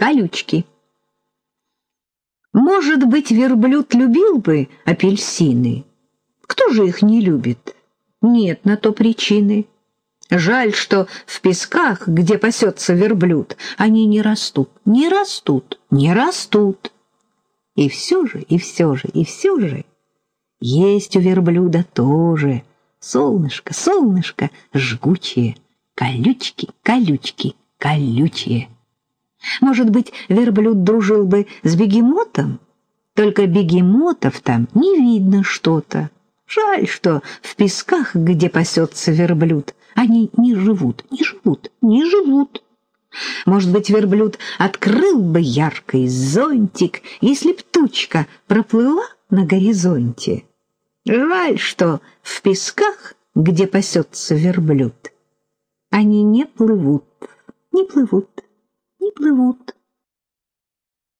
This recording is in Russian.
колючки. Может быть, верблюд любил бы апельсины? Кто же их не любит? Нет на то причины. Жаль, что в песках, где пасется верблюд, они не растут, не растут, не растут. И все же, и все же, и все же есть у верблюда тоже солнышко, солнышко жгучее, колючки, колючки, колючие. Может быть, верблюд дружил бы с бегемотом? Только бегемотов там не видно что-то. Жаль, что в песках, где пасется верблюд, они не живут, не живут, не живут. Может быть, верблюд открыл бы яркий зонтик, если б тучка проплыла на горизонте. Жаль, что в песках, где пасется верблюд, они не плывут, не плывут, плывут.